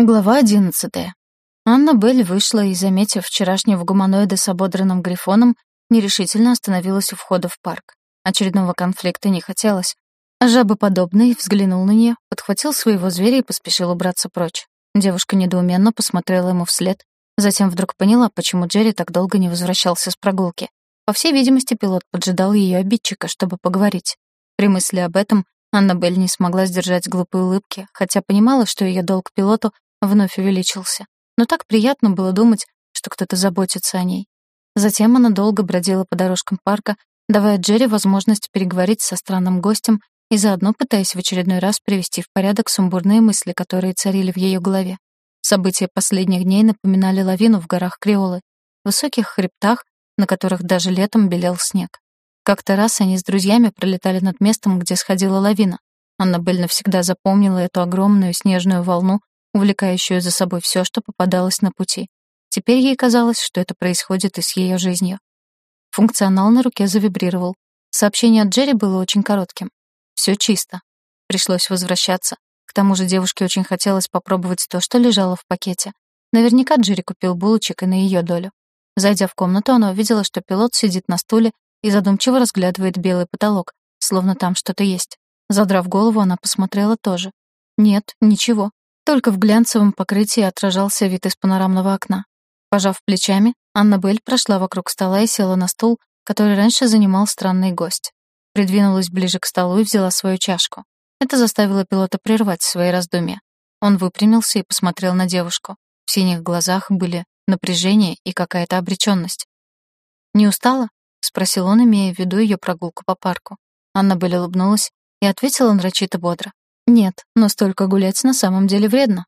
Глава одиннадцатая. Анна Белль вышла и, заметив вчерашнего гуманоида с ободранным грифоном, нерешительно остановилась у входа в парк. Очередного конфликта не хотелось. А жабоподобный взглянул на нее, подхватил своего зверя и поспешил убраться прочь. Девушка недоуменно посмотрела ему вслед, затем вдруг поняла, почему Джерри так долго не возвращался с прогулки. По всей видимости, пилот поджидал ее обидчика, чтобы поговорить. При мысли об этом Анна Белль не смогла сдержать глупой улыбки, хотя понимала, что ее долг пилоту вновь увеличился. Но так приятно было думать, что кто-то заботится о ней. Затем она долго бродила по дорожкам парка, давая Джерри возможность переговорить со странным гостем и заодно пытаясь в очередной раз привести в порядок сумбурные мысли, которые царили в ее голове. События последних дней напоминали лавину в горах Криолы, высоких хребтах, на которых даже летом белел снег. Как-то раз они с друзьями пролетали над местом, где сходила лавина. Аннабель навсегда запомнила эту огромную снежную волну, увлекающую за собой все, что попадалось на пути. Теперь ей казалось, что это происходит и с ее жизнью. Функционал на руке завибрировал. Сообщение от Джерри было очень коротким. Все чисто. Пришлось возвращаться. К тому же девушке очень хотелось попробовать то, что лежало в пакете. Наверняка Джерри купил булочек и на ее долю. Зайдя в комнату, она увидела, что пилот сидит на стуле и задумчиво разглядывает белый потолок, словно там что-то есть. Задрав голову, она посмотрела тоже. Нет, ничего. Только в глянцевом покрытии отражался вид из панорамного окна. Пожав плечами, Аннабель прошла вокруг стола и села на стул, который раньше занимал странный гость. Придвинулась ближе к столу и взяла свою чашку. Это заставило пилота прервать свои раздумья. Он выпрямился и посмотрел на девушку. В синих глазах были напряжение и какая-то обречённость. «Не устала?» — спросил он, имея в виду её прогулку по парку. Аннабель улыбнулась и ответила нарочито бодро. «Нет, но столько гулять на самом деле вредно».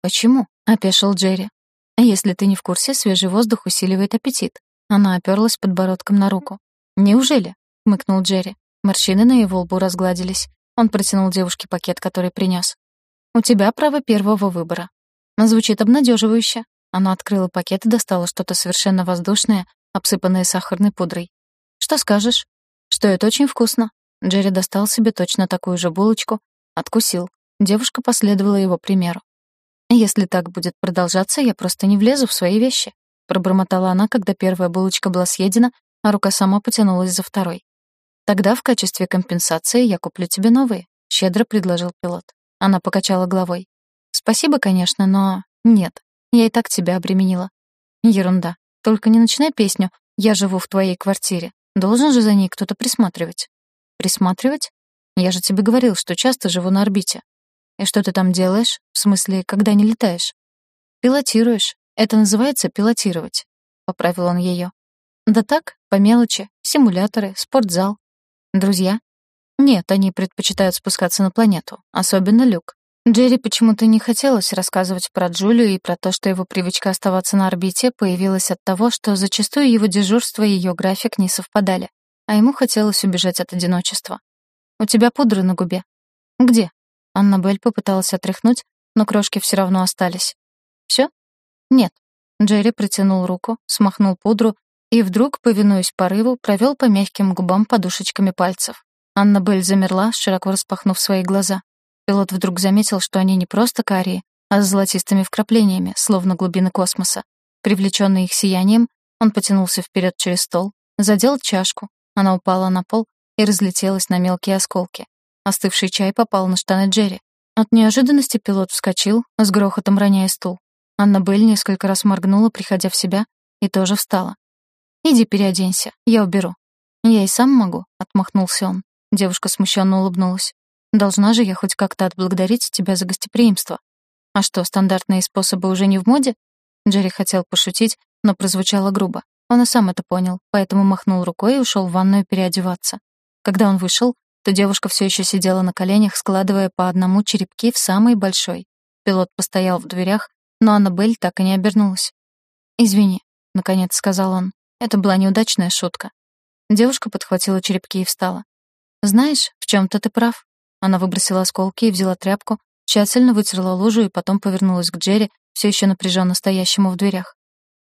«Почему?» — опешил Джерри. «Если ты не в курсе, свежий воздух усиливает аппетит». Она оперлась подбородком на руку. «Неужели?» — хмыкнул Джерри. Морщины на его лбу разгладились. Он протянул девушке пакет, который принес. «У тебя право первого выбора». Звучит обнадеживающе. Она открыла пакет и достала что-то совершенно воздушное, обсыпанное сахарной пудрой. «Что скажешь?» «Что это очень вкусно». Джерри достал себе точно такую же булочку, Откусил. Девушка последовала его примеру. «Если так будет продолжаться, я просто не влезу в свои вещи», пробормотала она, когда первая булочка была съедена, а рука сама потянулась за второй. «Тогда в качестве компенсации я куплю тебе новые», — щедро предложил пилот. Она покачала головой. «Спасибо, конечно, но... Нет, я и так тебя обременила». «Ерунда. Только не начинай песню «Я живу в твоей квартире». Должен же за ней кто-то присматривать». «Присматривать? Я же тебе говорил, что часто живу на орбите. И что ты там делаешь? В смысле, когда не летаешь? Пилотируешь. Это называется пилотировать. Поправил он ее. Да так, по мелочи. Симуляторы, спортзал. Друзья? Нет, они предпочитают спускаться на планету. Особенно Люк. Джерри почему-то не хотелось рассказывать про Джулию и про то, что его привычка оставаться на орбите появилась от того, что зачастую его дежурство и ее график не совпадали, а ему хотелось убежать от одиночества. «У тебя пудра на губе». «Где?» Аннабель попыталась отряхнуть, но крошки все равно остались. Все? «Нет». Джерри протянул руку, смахнул пудру и вдруг, повинуясь порыву, провел по мягким губам подушечками пальцев. Аннабель замерла, широко распахнув свои глаза. Пилот вдруг заметил, что они не просто карие, а с золотистыми вкраплениями, словно глубины космоса. Привлеченный их сиянием, он потянулся вперед через стол, задел чашку, она упала на пол, и разлетелась на мелкие осколки. Остывший чай попал на штаны Джерри. От неожиданности пилот вскочил, с грохотом роняя стул. Аннабель несколько раз моргнула, приходя в себя, и тоже встала. «Иди переоденься, я уберу». «Я и сам могу», — отмахнулся он. Девушка смущенно улыбнулась. «Должна же я хоть как-то отблагодарить тебя за гостеприимство». «А что, стандартные способы уже не в моде?» Джерри хотел пошутить, но прозвучало грубо. Он и сам это понял, поэтому махнул рукой и ушел в ванную переодеваться. Когда он вышел, то девушка все еще сидела на коленях, складывая по одному черепки в самый большой. Пилот постоял в дверях, но Аннабель так и не обернулась. «Извини», — наконец сказал он. Это была неудачная шутка. Девушка подхватила черепки и встала. «Знаешь, в чем то ты прав». Она выбросила осколки и взяла тряпку, тщательно вытерла лужу и потом повернулась к Джерри, все еще напряженно стоящему в дверях.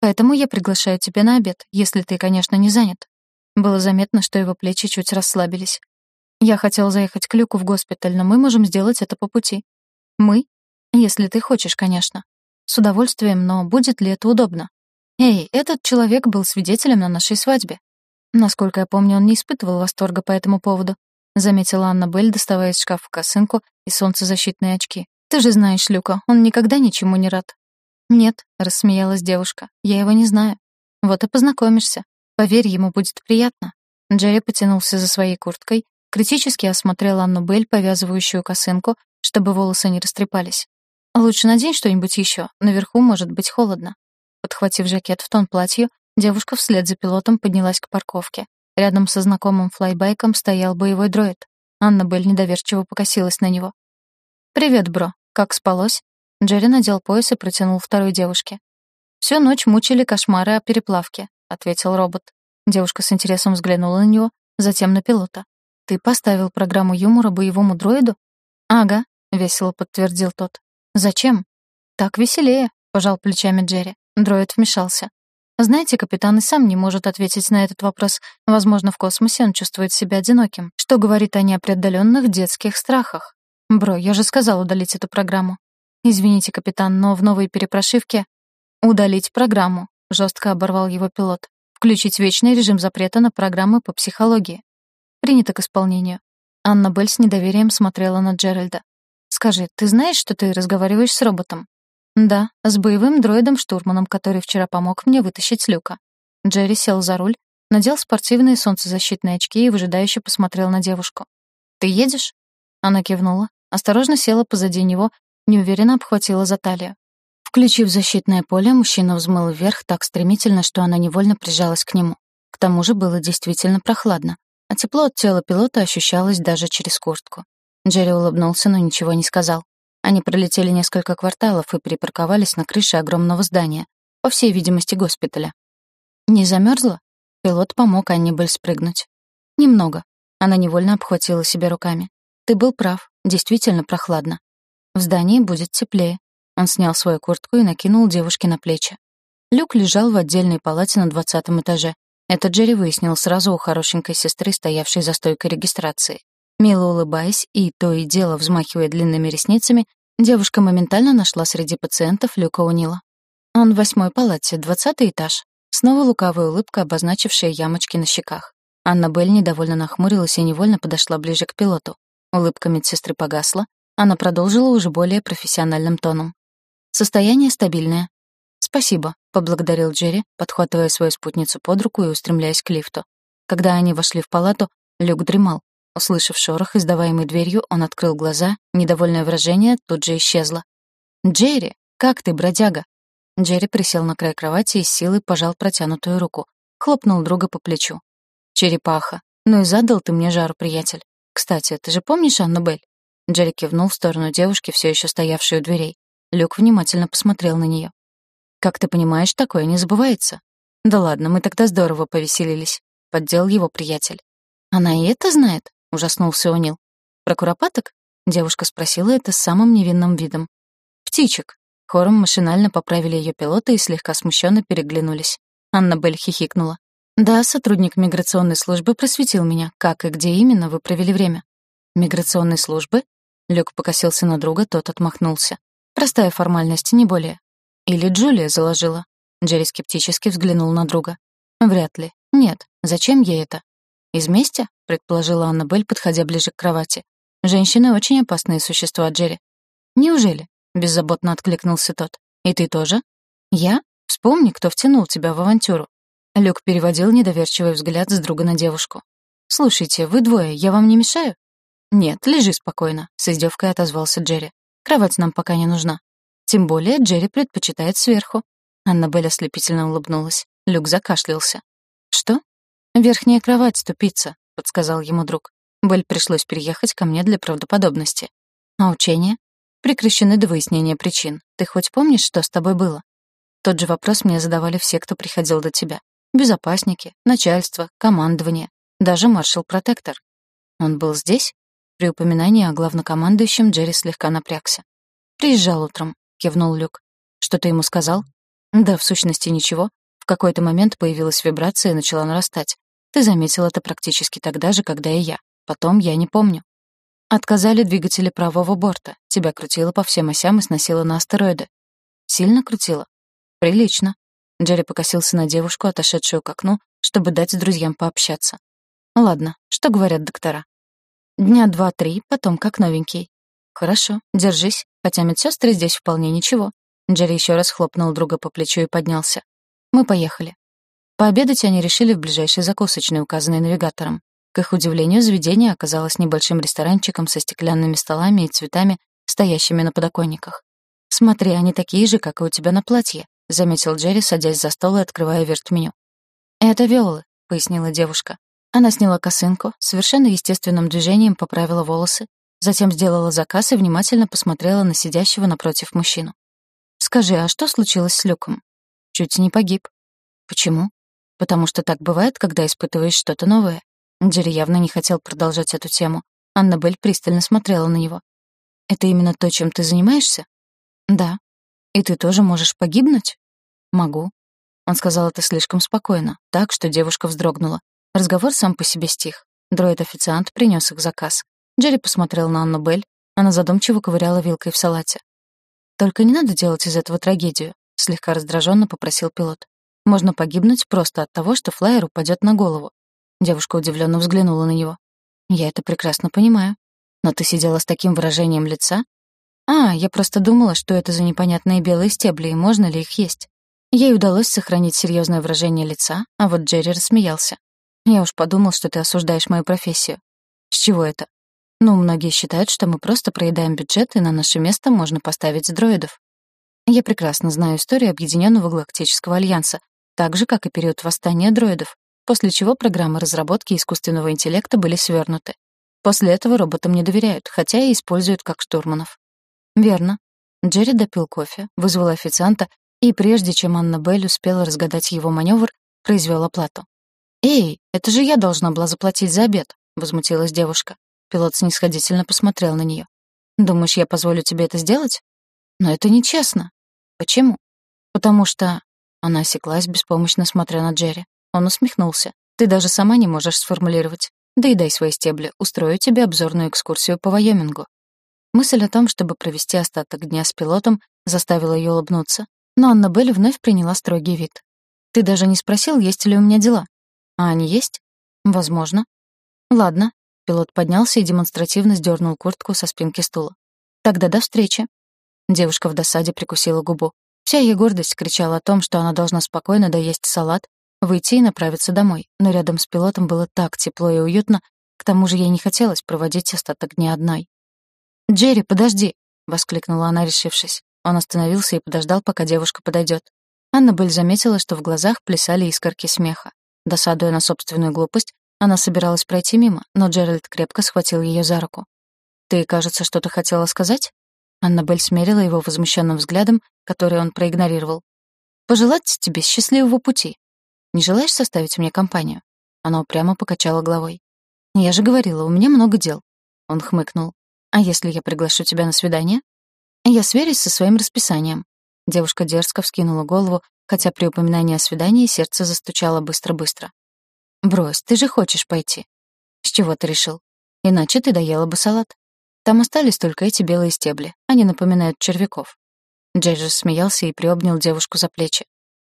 «Поэтому я приглашаю тебя на обед, если ты, конечно, не занят. Было заметно, что его плечи чуть расслабились. «Я хотел заехать к Люку в госпиталь, но мы можем сделать это по пути». «Мы?» Если ты хочешь, конечно. С удовольствием, но будет ли это удобно? Эй, этот человек был свидетелем на нашей свадьбе. Насколько я помню, он не испытывал восторга по этому поводу. Заметила Анна Белль, доставая из шкафа косынку и солнцезащитные очки. Ты же знаешь Люка, он никогда ничему не рад. Нет, рассмеялась девушка. Я его не знаю. Вот и познакомишься. Поверь, ему будет приятно. Джерри потянулся за своей курткой, критически осмотрел Анну Белль, повязывающую косынку, чтобы волосы не растрепались. Лучше надень что-нибудь еще. Наверху может быть холодно. Подхватив жакет в тон платью, девушка вслед за пилотом поднялась к парковке. Рядом со знакомым флайбайком стоял боевой дроид. Анна Белль недоверчиво покосилась на него. «Привет, бро. Как спалось?» Джерри надел пояс и протянул второй девушке. «Всю ночь мучили кошмары о переплавке», — ответил робот. Девушка с интересом взглянула на него, затем на пилота. «Ты поставил программу юмора боевому дроиду?» «Ага», — весело подтвердил тот. «Зачем?» «Так веселее», — пожал плечами Джерри. Дроид вмешался. Знаете, капитан и сам не может ответить на этот вопрос. Возможно, в космосе он чувствует себя одиноким, что говорит о неопределенных детских страхах. Бро, я же сказал удалить эту программу. Извините, капитан, но в новой перепрошивке удалить программу, жестко оборвал его пилот. Включить вечный режим запрета на программы по психологии. Принято к исполнению. Анна Белль с недоверием смотрела на Джеральда. «Скажи, ты знаешь, что ты разговариваешь с роботом?» Да, с боевым дроидом-штурманом, который вчера помог мне вытащить люка. Джерри сел за руль, надел спортивные солнцезащитные очки и выжидающе посмотрел на девушку. «Ты едешь?» Она кивнула, осторожно села позади него, неуверенно обхватила за талию. Включив защитное поле, мужчина взмыл вверх так стремительно, что она невольно прижалась к нему. К тому же было действительно прохладно, а тепло от тела пилота ощущалось даже через куртку. Джерри улыбнулся, но ничего не сказал. Они пролетели несколько кварталов и припарковались на крыше огромного здания, по всей видимости, госпиталя. «Не замерзла?» Пилот помог Аннибель спрыгнуть. «Немного». Она невольно обхватила себя руками. «Ты был прав, действительно прохладно. В здании будет теплее». Он снял свою куртку и накинул девушке на плечи. Люк лежал в отдельной палате на двадцатом этаже. Это Джерри выяснил сразу у хорошенькой сестры, стоявшей за стойкой регистрации. Мило улыбаясь и то и дело взмахивая длинными ресницами, девушка моментально нашла среди пациентов Люка Унила. Он в восьмой палате, двадцатый этаж. Снова лукавая улыбка, обозначившая ямочки на щеках. Анна Белль недовольно нахмурилась и невольно подошла ближе к пилоту. Улыбка медсестры погасла, она продолжила уже более профессиональным тоном. «Состояние стабильное». «Спасибо», — поблагодарил Джерри, подхватывая свою спутницу под руку и устремляясь к лифту. Когда они вошли в палату, Люк дремал, Услышав шорох, издаваемый дверью, он открыл глаза, недовольное выражение тут же исчезло. «Джерри, как ты, бродяга?» Джерри присел на край кровати и с силой пожал протянутую руку. Хлопнул друга по плечу. «Черепаха, ну и задал ты мне жару, приятель. Кстати, ты же помнишь Анну Белль?» Джерри кивнул в сторону девушки, все еще стоявшей у дверей. Люк внимательно посмотрел на нее. «Как ты понимаешь, такое не забывается». «Да ладно, мы тогда здорово повеселились», — поддел его приятель. «Она и это знает?» ужаснулся Унил. «Про куропаток?» — девушка спросила это с самым невинным видом. «Птичек». Хором машинально поправили ее пилоты и слегка смущенно переглянулись. Аннабель хихикнула. «Да, сотрудник миграционной службы просветил меня, как и где именно вы провели время». «Миграционной службы?» Люк покосился на друга, тот отмахнулся. «Простая формальность, не более». «Или Джулия заложила?» Джерри скептически взглянул на друга. «Вряд ли. Нет. Зачем ей это?» «Из мести?» — предположила Аннабель, подходя ближе к кровати. «Женщины — очень опасные существа, Джерри». «Неужели?» — беззаботно откликнулся тот. «И ты тоже?» «Я? Вспомни, кто втянул тебя в авантюру». Люк переводил недоверчивый взгляд с друга на девушку. «Слушайте, вы двое, я вам не мешаю?» «Нет, лежи спокойно», — с издевкой отозвался Джерри. «Кровать нам пока не нужна. Тем более Джерри предпочитает сверху». Аннабель ослепительно улыбнулась. Люк закашлялся. «Что?» «Верхняя кровать, ступица», — подсказал ему друг. Белль пришлось переехать ко мне для правдоподобности. А учения? Прекращены до выяснения причин. Ты хоть помнишь, что с тобой было? Тот же вопрос мне задавали все, кто приходил до тебя. Безопасники, начальство, командование, даже маршал-протектор. Он был здесь? При упоминании о главнокомандующем Джерри слегка напрягся. «Приезжал утром», — кивнул Люк. «Что ты ему сказал?» «Да, в сущности, ничего. В какой-то момент появилась вибрация и начала нарастать. Ты заметил это практически тогда же, когда и я. Потом я не помню. Отказали двигатели правого борта. Тебя крутило по всем осям и сносило на астероиды. Сильно крутило? Прилично. Джерри покосился на девушку, отошедшую к окну, чтобы дать друзьям пообщаться. Ладно, что говорят доктора? Дня два-три, потом как новенький. Хорошо, держись, хотя медсестры здесь вполне ничего. Джерри еще раз хлопнул друга по плечу и поднялся. Мы поехали. Пообедать они решили в ближайшей закусочной, указанной навигатором. К их удивлению, заведение оказалось небольшим ресторанчиком со стеклянными столами и цветами, стоящими на подоконниках. «Смотри, они такие же, как и у тебя на платье», — заметил Джерри, садясь за стол и открывая вертменю. «Это Виолы», — пояснила девушка. Она сняла косынку, совершенно естественным движением поправила волосы, затем сделала заказ и внимательно посмотрела на сидящего напротив мужчину. «Скажи, а что случилось с Люком?» «Чуть не погиб». «Почему?» «Потому что так бывает, когда испытываешь что-то новое. Джерри явно не хотел продолжать эту тему. Аннабель пристально смотрела на него. «Это именно то, чем ты занимаешься?» «Да». «И ты тоже можешь погибнуть?» «Могу». Он сказал это слишком спокойно, так, что девушка вздрогнула. Разговор сам по себе стих. Дроид-официант принес их заказ. Джерри посмотрел на Анну Белль. Она задумчиво ковыряла вилкой в салате. «Только не надо делать из этого трагедию», — слегка раздраженно попросил пилот. «Можно погибнуть просто от того, что флайер упадет на голову. Девушка удивленно взглянула на него. «Я это прекрасно понимаю. Но ты сидела с таким выражением лица?» «А, я просто думала, что это за непонятные белые стебли, и можно ли их есть». Ей удалось сохранить серьезное выражение лица, а вот Джерри рассмеялся. «Я уж подумал, что ты осуждаешь мою профессию». «С чего это?» «Ну, многие считают, что мы просто проедаем бюджет, и на наше место можно поставить дроидов». Я прекрасно знаю историю Объединенного Галактического Альянса, так же, как и период восстания дроидов после чего программы разработки искусственного интеллекта были свернуты. После этого роботам не доверяют, хотя и используют как штурманов. Верно. Джерри допил кофе, вызвал официанта, и прежде чем Анна Белль успела разгадать его маневр, произвел оплату. «Эй, это же я должна была заплатить за обед», — возмутилась девушка. Пилот снисходительно посмотрел на нее. «Думаешь, я позволю тебе это сделать?» «Но это нечестно». «Почему?» «Потому что...» Она осеклась, беспомощно смотря на Джерри. Он усмехнулся. «Ты даже сама не можешь сформулировать. Да и дай свои стебли, устрою тебе обзорную экскурсию по Вайомингу». Мысль о том, чтобы провести остаток дня с пилотом, заставила ее улыбнуться, но Анна Белль вновь приняла строгий вид. «Ты даже не спросил, есть ли у меня дела?» «А они есть?» «Возможно». «Ладно». Пилот поднялся и демонстративно сдернул куртку со спинки стула. «Тогда до встречи». Девушка в досаде прикусила губу. Вся ее гордость кричала о том, что она должна спокойно доесть салат, выйти и направиться домой, но рядом с пилотом было так тепло и уютно, к тому же ей не хотелось проводить остаток дня одной. «Джерри, подожди!» — воскликнула она, решившись. Он остановился и подождал, пока девушка подойдет. Аннабель заметила, что в глазах плясали искорки смеха. Досадуя на собственную глупость, она собиралась пройти мимо, но Джеральд крепко схватил ее за руку. «Ты, кажется, что-то хотела сказать?» Аннабель смерила его возмущенным взглядом, который он проигнорировал. «Пожелать тебе счастливого пути», не желаешь составить мне компанию?» Она упрямо покачала головой. «Я же говорила, у меня много дел». Он хмыкнул. «А если я приглашу тебя на свидание?» «Я сверюсь со своим расписанием». Девушка дерзко вскинула голову, хотя при упоминании о свидании сердце застучало быстро-быстро. «Брось, ты же хочешь пойти». «С чего ты решил? Иначе ты доела бы салат. Там остались только эти белые стебли. Они напоминают червяков». Джейджер смеялся и приобнял девушку за плечи.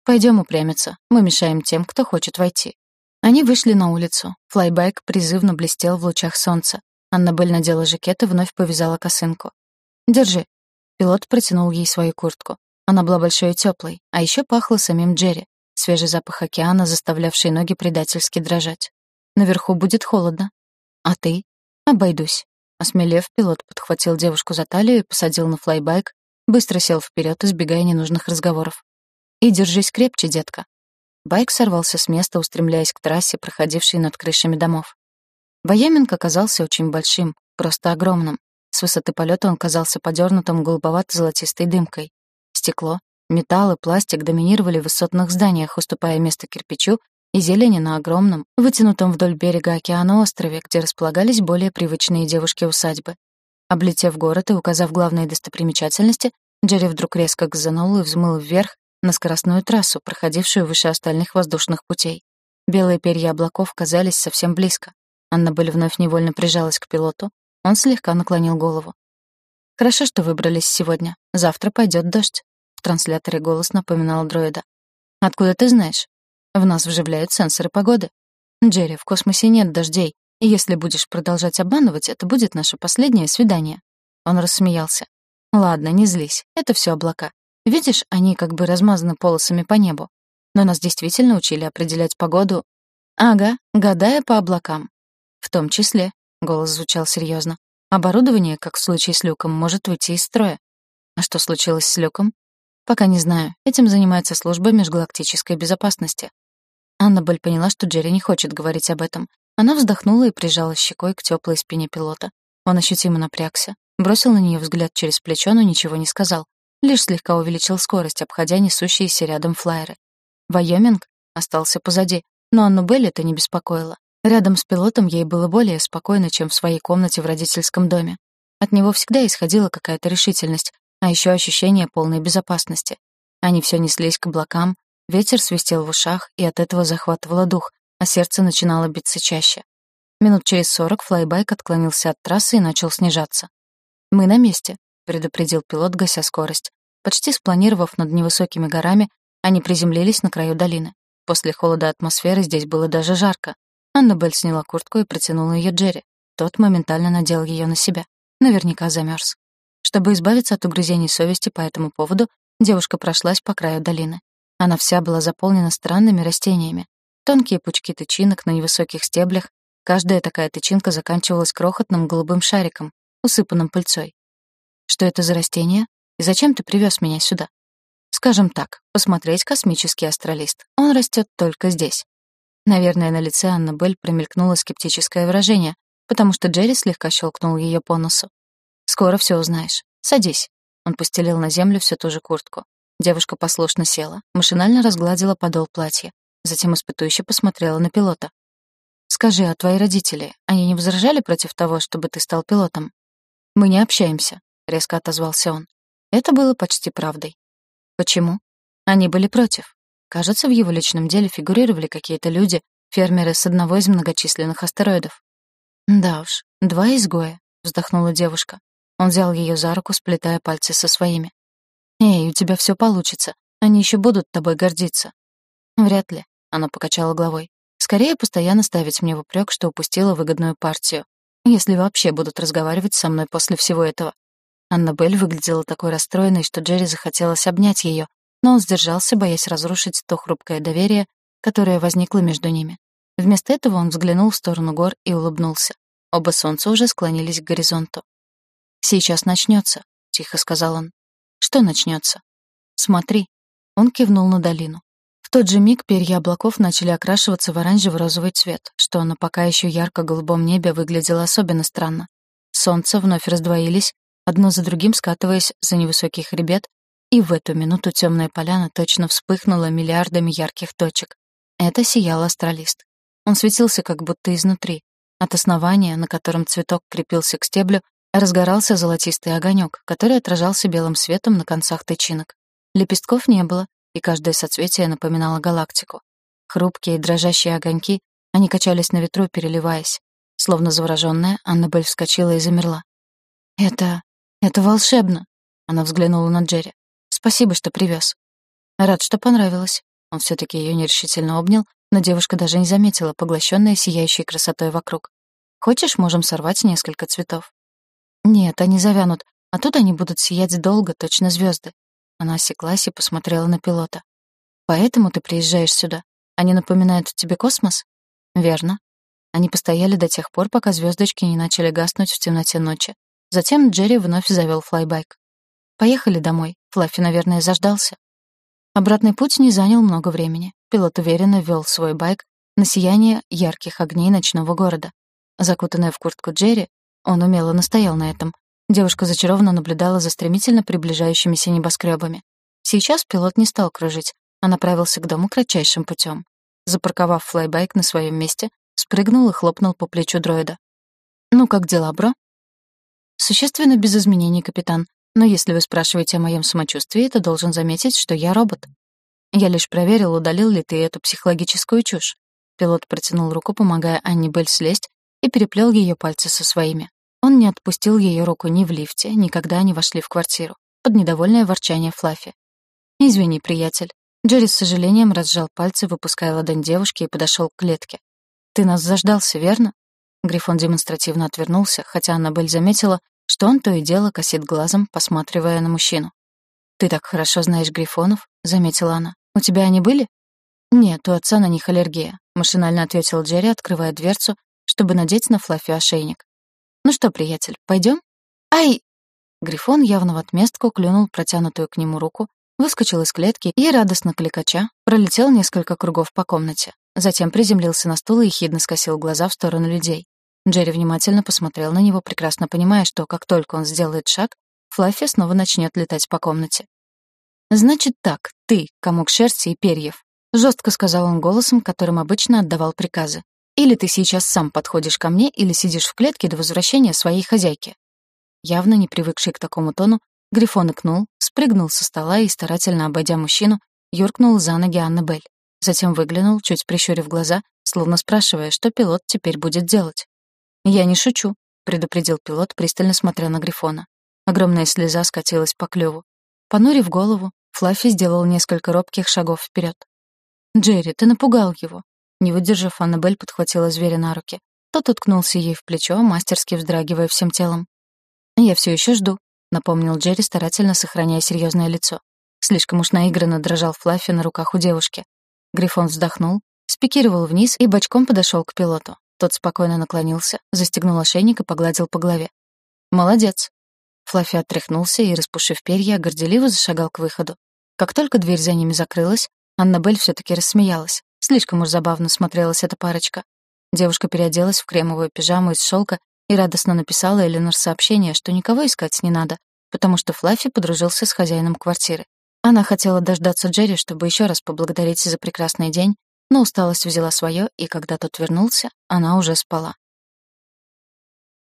Пойдем упрямиться. Мы мешаем тем, кто хочет войти. Они вышли на улицу. Флайбайк призывно блестел в лучах солнца. Аннабель надела жакет и вновь повязала косынку. «Держи». Пилот протянул ей свою куртку. Она была большой и теплой, а еще пахла самим Джерри, свежий запах океана, заставлявший ноги предательски дрожать. «Наверху будет холодно. А ты?» «Обойдусь». Осмелев, пилот подхватил девушку за талию и посадил на флайбайк, быстро сел вперед, избегая ненужных разговоров. И держись крепче, детка. Байк сорвался с места, устремляясь к трассе, проходившей над крышами домов. Вайоминг оказался очень большим, просто огромным. С высоты полета он казался подернутым голубовато-золотистой дымкой. Стекло, металл и пластик доминировали в высотных зданиях, уступая место кирпичу и зелени на огромном, вытянутом вдоль берега океана острове, где располагались более привычные девушки-усадьбы. Облетев город и указав главные достопримечательности, Джерри вдруг резко газанул и взмыл вверх, на скоростную трассу, проходившую выше остальных воздушных путей. Белые перья облаков казались совсем близко. Анна Аннабель вновь невольно прижалась к пилоту, Он слегка наклонил голову. «Хорошо, что выбрались сегодня. Завтра пойдет дождь», — в трансляторе голос напоминал дроида. «Откуда ты знаешь?» «В нас вживляют сенсоры погоды». «Джерри, в космосе нет дождей, и если будешь продолжать обманывать, это будет наше последнее свидание». Он рассмеялся. «Ладно, не злись, это все облака. Видишь, они как бы размазаны полосами по небу. Но нас действительно учили определять погоду. Ага, гадая по облакам. В том числе, голос звучал серьезно. Оборудование, как в случае с люком, может уйти из строя. А что случилось с люком? Пока не знаю. Этим занимается служба межгалактической безопасности. Аннабель поняла, что Джерри не хочет говорить об этом. Она вздохнула и прижала щекой к теплой спине пилота. Он ощутимо напрягся, бросил на нее взгляд через плечо, но ничего не сказал. Лишь слегка увеличил скорость, обходя несущиеся рядом флайеры. Вайоминг остался позади, но Анну Белль это не беспокоило. Рядом с пилотом ей было более спокойно, чем в своей комнате в родительском доме. От него всегда исходила какая-то решительность, а еще ощущение полной безопасности. Они все неслись к облакам, ветер свистел в ушах, и от этого захватывало дух, а сердце начинало биться чаще. Минут через сорок флайбайк отклонился от трассы и начал снижаться. «Мы на месте», — предупредил пилот, гася скорость. Почти спланировав над невысокими горами, они приземлились на краю долины. После холода атмосферы здесь было даже жарко, Аннабель сняла куртку и протянула ее Джерри. Тот моментально надел ее на себя. Наверняка замерз. Чтобы избавиться от угрызений совести по этому поводу, девушка прошлась по краю долины. Она вся была заполнена странными растениями. Тонкие пучки тычинок на невысоких стеблях. Каждая такая тычинка заканчивалась крохотным голубым шариком, усыпанным пыльцой. «Что это за растение? И зачем ты привез меня сюда?» «Скажем так, посмотреть космический астролист. Он растет только здесь. Наверное, на лице Анны Белль промелькнуло скептическое выражение, потому что Джерри слегка щелкнул ее по носу. «Скоро все узнаешь. Садись». Он постелил на землю всю ту же куртку. Девушка послушно села, машинально разгладила подол платья, затем испытующе посмотрела на пилота. «Скажи, а твои родители, они не возражали против того, чтобы ты стал пилотом?» «Мы не общаемся», — резко отозвался он. Это было почти правдой. «Почему?» «Они были против. Кажется, в его личном деле фигурировали какие-то люди, фермеры с одного из многочисленных астероидов. «Да уж, два изгоя», — вздохнула девушка. Он взял ее за руку, сплетая пальцы со своими. «Эй, у тебя все получится. Они еще будут тобой гордиться». «Вряд ли», — она покачала головой. «Скорее постоянно ставить мне в упрек, что упустила выгодную партию. Если вообще будут разговаривать со мной после всего этого». Аннабель выглядела такой расстроенной, что Джерри захотелось обнять ее, но он сдержался, боясь разрушить то хрупкое доверие, которое возникло между ними. Вместо этого он взглянул в сторону гор и улыбнулся. Оба солнца уже склонились к горизонту. «Сейчас начнется», — тихо сказал он. «Что начнется? «Смотри». Он кивнул на долину. В тот же миг перья облаков начали окрашиваться в оранжево-розовый цвет, что на пока еще ярко-голубом небе выглядело особенно странно. Солнце вновь раздвоились, одно за другим скатываясь за невысокий хребет и в эту минуту темная поляна точно вспыхнула миллиардами ярких точек. Это сиял астралист. Он светился как будто изнутри. От основания, на котором цветок крепился к стеблю, разгорался золотистый огонек, который отражался белым светом на концах тычинок. Лепестков не было, и каждое соцветие напоминало галактику. Хрупкие дрожащие огоньки, они качались на ветру, переливаясь. Словно заворожённая, Аннабель вскочила и замерла. «Это... это волшебно!» Она взглянула на Джерри. Спасибо, что привез. Рад, что понравилось. Он все таки ее нерешительно обнял, но девушка даже не заметила, поглощенная сияющей красотой вокруг. Хочешь, можем сорвать несколько цветов? Нет, они завянут, а тут они будут сиять долго, точно звезды. Она осеклась и посмотрела на пилота. Поэтому ты приезжаешь сюда? Они напоминают тебе космос? Верно. Они постояли до тех пор, пока звездочки не начали гаснуть в темноте ночи. Затем Джерри вновь завел флайбайк. Поехали домой. Флаффи, наверное, заждался. Обратный путь не занял много времени. Пилот уверенно вел свой байк на сияние ярких огней ночного города. Закутанная в куртку Джерри, он умело настоял на этом. Девушка зачарованно наблюдала за стремительно приближающимися небоскребами. Сейчас пилот не стал кружить, а направился к дому кратчайшим путем. Запарковав флайбайк на своем месте, спрыгнул и хлопнул по плечу дроида. «Ну, как дела, бро?» «Существенно без изменений, капитан. Но если вы спрашиваете о моем самочувствии, то должен заметить, что я робот. Я лишь проверил, удалил ли ты эту психологическую чушь. Пилот протянул руку, помогая Анне Белль слезть, и переплел ее пальцы со своими. Он не отпустил ее руку ни в лифте, ни когда они вошли в квартиру, под недовольное ворчание Флаффи. «Извини, приятель». Джерри с сожалением разжал пальцы, выпуская ладонь девушки, и подошел к клетке. «Ты нас заждался, верно?» Грифон демонстративно отвернулся, хотя Аннабель заметила, что он то и дело косит глазом, посматривая на мужчину. «Ты так хорошо знаешь грифонов», — заметила она. «У тебя они были?» «Нет, у отца на них аллергия», — машинально ответил Джерри, открывая дверцу, чтобы надеть на Флаффи ошейник. «Ну что, приятель, пойдем? «Ай!» Грифон явно в отместку клюнул протянутую к нему руку, выскочил из клетки и, радостно кликача, пролетел несколько кругов по комнате. Затем приземлился на стул и ехидно скосил глаза в сторону людей. Джерри внимательно посмотрел на него, прекрасно понимая, что как только он сделает шаг, Флаффи снова начнет летать по комнате. «Значит так, ты, комок шерсти и перьев», — жестко сказал он голосом, которым обычно отдавал приказы. «Или ты сейчас сам подходишь ко мне, или сидишь в клетке до возвращения своей хозяйки». Явно не привыкший к такому тону, Грифон икнул, спрыгнул со стола и, старательно обойдя мужчину, юркнул за ноги Анны Затем выглянул, чуть прищурив глаза, словно спрашивая, что пилот теперь будет делать. «Я не шучу», — предупредил пилот, пристально смотря на Грифона. Огромная слеза скатилась по клюву. Понурив голову, Флаффи сделал несколько робких шагов вперед. «Джерри, ты напугал его». Не выдержав, Аннабель подхватила зверя на руки. Тот уткнулся ей в плечо, мастерски вздрагивая всем телом. «Я все еще жду», — напомнил Джерри, старательно сохраняя серьезное лицо. Слишком уж наигранно дрожал Флаффи на руках у девушки. Грифон вздохнул, спикировал вниз и бочком подошел к пилоту. Тот спокойно наклонился, застегнул ошейник и погладил по голове. «Молодец». Флаффи отряхнулся и, распушив перья, горделиво зашагал к выходу. Как только дверь за ними закрылась, Аннабель все таки рассмеялась. Слишком уж забавно смотрелась эта парочка. Девушка переоделась в кремовую пижаму из шелка и радостно написала Эленор сообщение, что никого искать не надо, потому что Флаффи подружился с хозяином квартиры. Она хотела дождаться Джерри, чтобы еще раз поблагодарить за прекрасный день, но усталость взяла свое, и когда тот вернулся, она уже спала.